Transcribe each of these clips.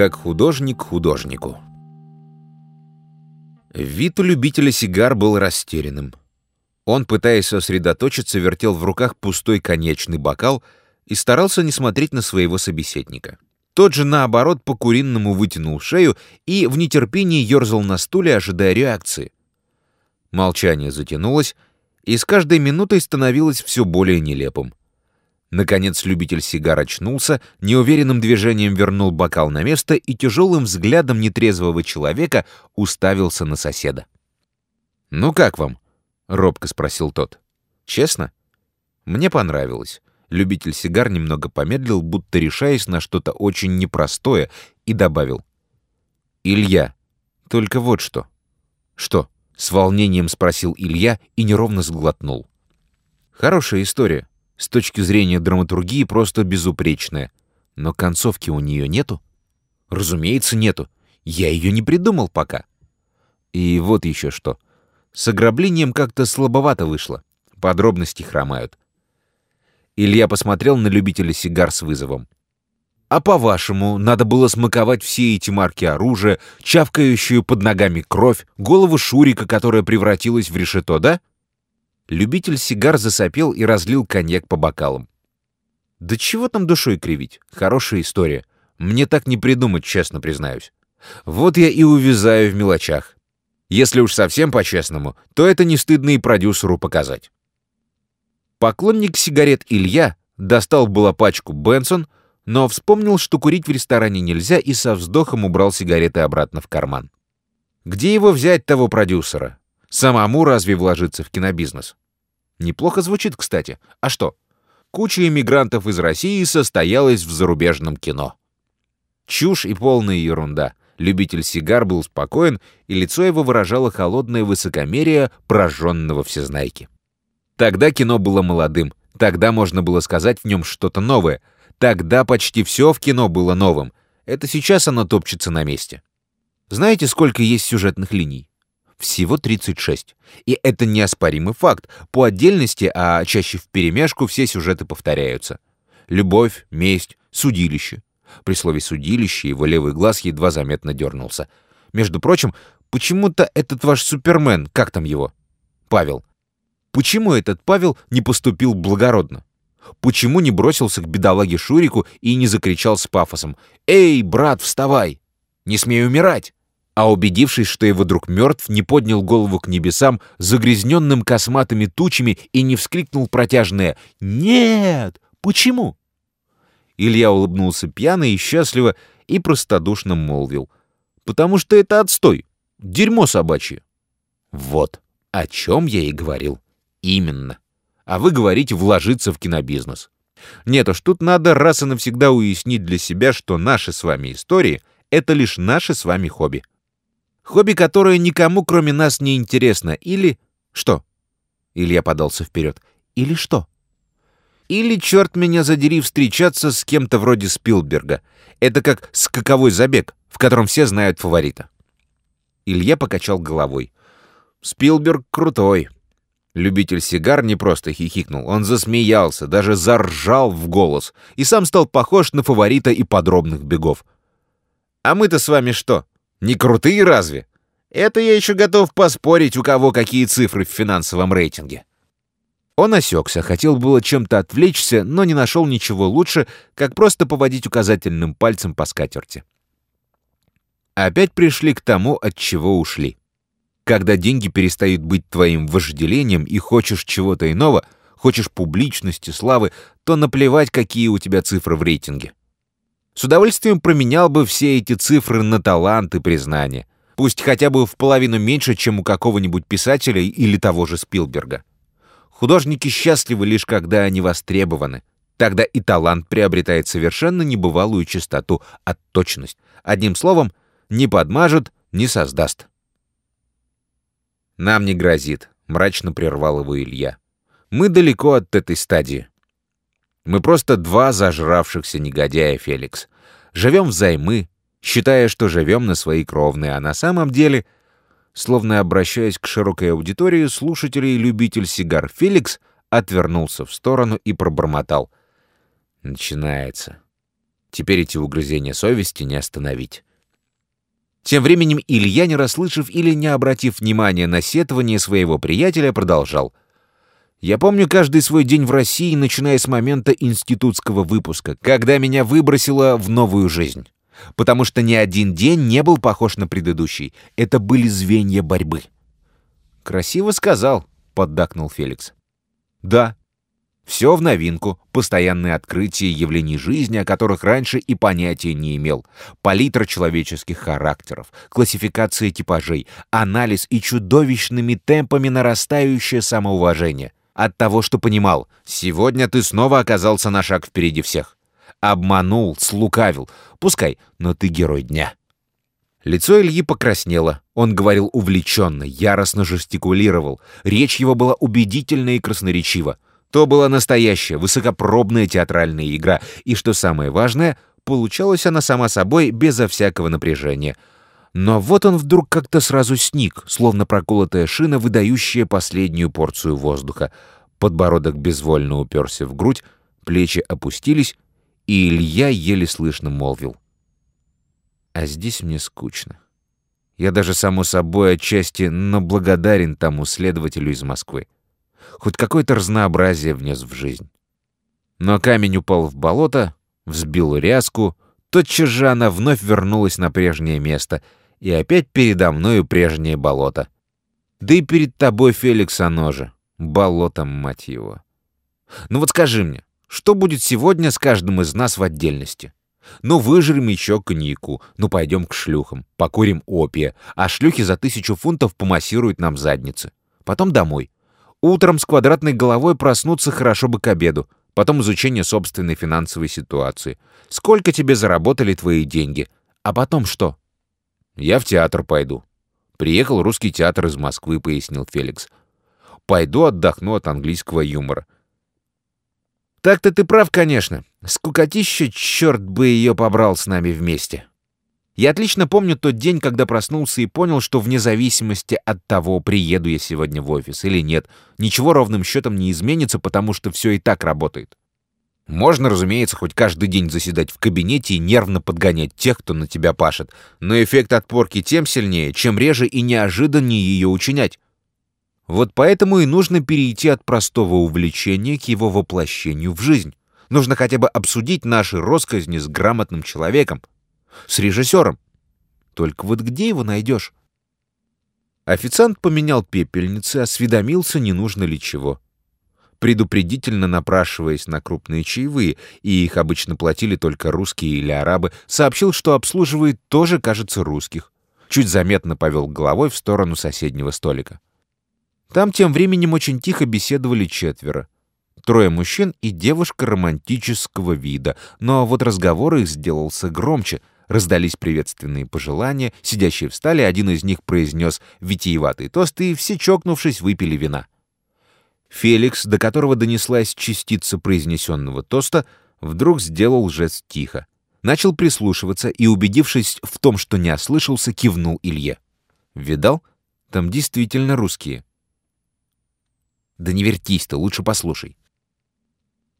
Как художник художнику. Вид у любителя сигар был растерянным. Он, пытаясь сосредоточиться, вертел в руках пустой конечный бокал и старался не смотреть на своего собеседника. Тот же, наоборот, по-куринному вытянул шею и в нетерпении ерзал на стуле, ожидая реакции. Молчание затянулось, и с каждой минутой становилось все более нелепым. Наконец любитель сигар очнулся, неуверенным движением вернул бокал на место и тяжелым взглядом нетрезвого человека уставился на соседа. «Ну как вам?» — робко спросил тот. «Честно?» «Мне понравилось». Любитель сигар немного помедлил, будто решаясь на что-то очень непростое, и добавил. «Илья, только вот что». «Что?» — с волнением спросил Илья и неровно сглотнул. «Хорошая история с точки зрения драматургии просто безупречная. Но концовки у нее нету? Разумеется, нету. Я ее не придумал пока. И вот еще что. С ограблением как-то слабовато вышло. Подробности хромают. Илья посмотрел на любителя сигар с вызовом. А по-вашему, надо было смаковать все эти марки оружия, чавкающую под ногами кровь, голову Шурика, которая превратилась в решето, да? Любитель сигар засопел и разлил коньяк по бокалам. Да чего там душой кривить? Хорошая история. Мне так не придумать, честно признаюсь. Вот я и увязаю в мелочах. Если уж совсем по-честному, то это не стыдно и продюсеру показать. Поклонник сигарет Илья достал было пачку Бенсон, но вспомнил, что курить в ресторане нельзя, и со вздохом убрал сигареты обратно в карман. Где его взять, того продюсера? Самому разве вложиться в кинобизнес? Неплохо звучит, кстати. А что? Куча иммигрантов из России состоялась в зарубежном кино. Чушь и полная ерунда. Любитель сигар был спокоен, и лицо его выражало холодное высокомерие прожженного всезнайки. Тогда кино было молодым, тогда можно было сказать в нем что-то новое, тогда почти все в кино было новым. Это сейчас оно топчется на месте. Знаете, сколько есть сюжетных линий? Всего 36. И это неоспоримый факт. По отдельности, а чаще вперемешку, все сюжеты повторяются. Любовь, месть, судилище. При слове «судилище» его левый глаз едва заметно дернулся. Между прочим, почему-то этот ваш Супермен, как там его? Павел. Почему этот Павел не поступил благородно? Почему не бросился к бедолаге Шурику и не закричал с пафосом «Эй, брат, вставай! Не смей умирать!» А убедившись, что его друг мертв, не поднял голову к небесам, загрязненным косматыми тучами и не вскрикнул протяжное «Нет! Почему?» Илья улыбнулся пьяно и счастливо и простодушно молвил. «Потому что это отстой, дерьмо собачье». Вот о чем я и говорил. Именно. А вы говорите вложиться в кинобизнес. Нет уж, тут надо раз и навсегда уяснить для себя, что наши с вами истории — это лишь наши с вами хобби. Хобби, которое никому, кроме нас, не интересно. Или... Что? Илья подался вперед. Или что? Или, черт меня задери, встречаться с кем-то вроде Спилберга. Это как скаковой забег, в котором все знают фаворита. Илья покачал головой. Спилберг крутой. Любитель сигар не просто хихикнул, он засмеялся, даже заржал в голос и сам стал похож на фаворита и подробных бегов. «А мы-то с вами что?» Не крутые разве? Это я еще готов поспорить, у кого какие цифры в финансовом рейтинге. Он осекся, хотел было чем-то отвлечься, но не нашел ничего лучше, как просто поводить указательным пальцем по скатерти. Опять пришли к тому, от чего ушли. Когда деньги перестают быть твоим вожделением и хочешь чего-то иного, хочешь публичности, славы, то наплевать, какие у тебя цифры в рейтинге. С удовольствием променял бы все эти цифры на талант и признание. Пусть хотя бы в половину меньше, чем у какого-нибудь писателя или того же Спилберга. Художники счастливы лишь когда они востребованы. Тогда и талант приобретает совершенно небывалую чистоту, отточность. Одним словом, не подмажет, не создаст. «Нам не грозит», — мрачно прервал его Илья. «Мы далеко от этой стадии. Мы просто два зажравшихся негодяя, Феликс. Живем взаймы, считая, что живем на свои кровные, а на самом деле, словно обращаясь к широкой аудитории, слушателей любитель сигар Феликс отвернулся в сторону и пробормотал. Начинается. Теперь эти угрызения совести не остановить. Тем временем Илья, не расслышав или не обратив внимания на сетование своего приятеля, продолжал. «Я помню каждый свой день в России, начиная с момента институтского выпуска, когда меня выбросило в новую жизнь. Потому что ни один день не был похож на предыдущий. Это были звенья борьбы». «Красиво сказал», — поддакнул Феликс. «Да, все в новинку, постоянные открытия явлений жизни, о которых раньше и понятия не имел, палитра человеческих характеров, классификация типажей, анализ и чудовищными темпами нарастающее самоуважение. От того, что понимал, сегодня ты снова оказался на шаг впереди всех. Обманул, слукавил. Пускай, но ты герой дня. Лицо Ильи покраснело. Он говорил увлеченно, яростно жестикулировал. Речь его была убедительна и красноречива. То была настоящая, высокопробная театральная игра, и, что самое важное, получалась она сама собой, безо всякого напряжения. Но вот он вдруг как-то сразу сник, словно проколотая шина, выдающая последнюю порцию воздуха. Подбородок безвольно уперся в грудь, плечи опустились, и Илья еле слышно молвил. «А здесь мне скучно. Я даже, само собой, отчасти, но благодарен тому следователю из Москвы хоть какое-то разнообразие внес в жизнь. Но камень упал в болото, взбил ряску, тотчас же она вновь вернулась на прежнее место, и опять передо мною прежнее болото. Да и перед тобой, Феликс, оно же. Болото, мать его. Ну вот скажи мне, что будет сегодня с каждым из нас в отдельности? Ну, выжрем еще коньяку, ну, пойдем к шлюхам, покурим опия, а шлюхи за тысячу фунтов помассируют нам задницы. Потом домой. Утром с квадратной головой проснуться хорошо бы к обеду. Потом изучение собственной финансовой ситуации. Сколько тебе заработали твои деньги? А потом что? Я в театр пойду. Приехал русский театр из Москвы, пояснил Феликс. Пойду отдохну от английского юмора. Так-то ты прав, конечно. Скукотища, черт бы ее побрал с нами вместе. Я отлично помню тот день, когда проснулся и понял, что вне зависимости от того, приеду я сегодня в офис или нет, ничего ровным счетом не изменится, потому что все и так работает. Можно, разумеется, хоть каждый день заседать в кабинете и нервно подгонять тех, кто на тебя пашет, но эффект отпорки тем сильнее, чем реже и неожиданнее ее учинять. Вот поэтому и нужно перейти от простого увлечения к его воплощению в жизнь. Нужно хотя бы обсудить наши росказни с грамотным человеком, с режиссером. Только вот где его найдешь? Официант поменял пепельницы, осведомился, не нужно ли чего. Предупредительно напрашиваясь на крупные чаевые, и их обычно платили только русские или арабы, сообщил, что обслуживает тоже, кажется, русских. Чуть заметно повел головой в сторону соседнего столика. Там тем временем очень тихо беседовали четверо. Трое мужчин и девушка романтического вида, но вот разговор их сделался громче — Раздались приветственные пожелания, сидящие встали, один из них произнес витиеватый тост, и все, чокнувшись, выпили вина. Феликс, до которого донеслась частица произнесенного тоста, вдруг сделал жест тихо. Начал прислушиваться и, убедившись в том, что не ослышался, кивнул Илье. «Видал? Там действительно русские». «Да не вертись ты, лучше послушай».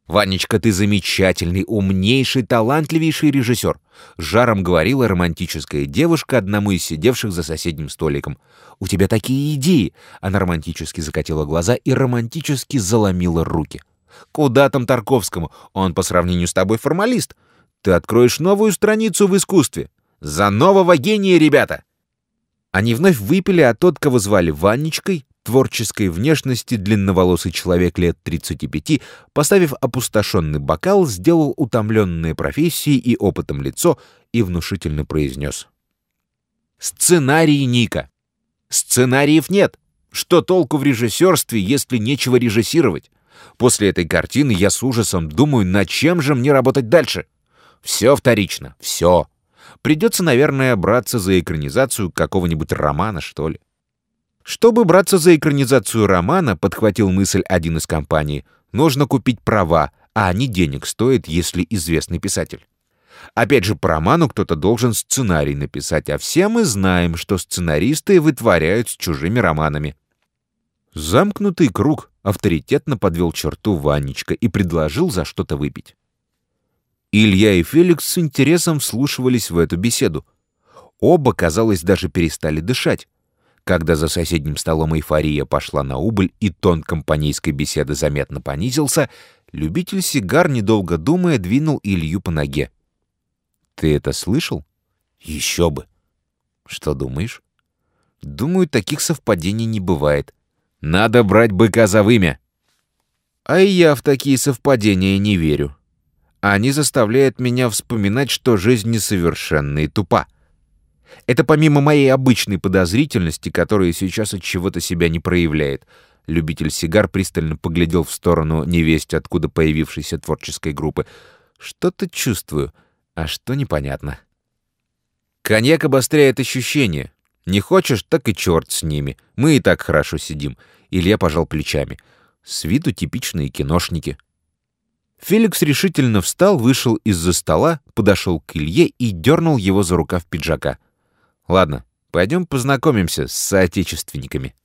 «Ванечка, ты замечательный, умнейший, талантливейший режиссер», — жаром говорила романтическая девушка одному из сидевших за соседним столиком. «У тебя такие идеи!» Она романтически закатила глаза и романтически заломила руки. «Куда там Тарковскому? Он по сравнению с тобой формалист. Ты откроешь новую страницу в искусстве. За нового гения, ребята!» Они вновь выпили, а тот, кого звали Ванечкой, творческой внешности длинноволосый человек лет 35, поставив опустошенный бокал, сделал утомленное профессией и опытом лицо и внушительно произнес. «Сценарий Ника! Сценариев нет! Что толку в режиссерстве, если нечего режиссировать? После этой картины я с ужасом думаю, над чем же мне работать дальше? Все вторично, все. Придется, наверное, браться за экранизацию какого-нибудь романа, что ли. Чтобы браться за экранизацию романа, подхватил мысль один из компаний, нужно купить права, а они денег стоят, если известный писатель. Опять же, по роману кто-то должен сценарий написать, а все мы знаем, что сценаристы вытворяют с чужими романами. Замкнутый круг авторитетно подвел черту Ванечка и предложил за что-то выпить. Илья и Феликс с интересом вслушивались в эту беседу. Оба, казалось, даже перестали дышать. Когда за соседним столом эйфория пошла на убыль и тон компанейской беседы заметно понизился, любитель сигар, недолго думая, двинул Илью по ноге. «Ты это слышал?» «Еще бы!» «Что думаешь?» «Думаю, таких совпадений не бывает. Надо брать быка за вымя!» «А и я в такие совпадения не верю. Они заставляют меня вспоминать, что жизнь несовершенна и тупа. Это помимо моей обычной подозрительности, которая сейчас от чего-то себя не проявляет». Любитель сигар пристально поглядел в сторону невесть, откуда появившейся творческой группы. «Что-то чувствую, а что непонятно». Коньяк обостряет ощущения. Не хочешь, так и черт с ними. Мы и так хорошо сидим. Илья пожал плечами. С виду типичные киношники. Феликс решительно встал, вышел из-за стола, подошел к Илье и дернул его за рукав пиджака. «Ладно, пойдем познакомимся с соотечественниками».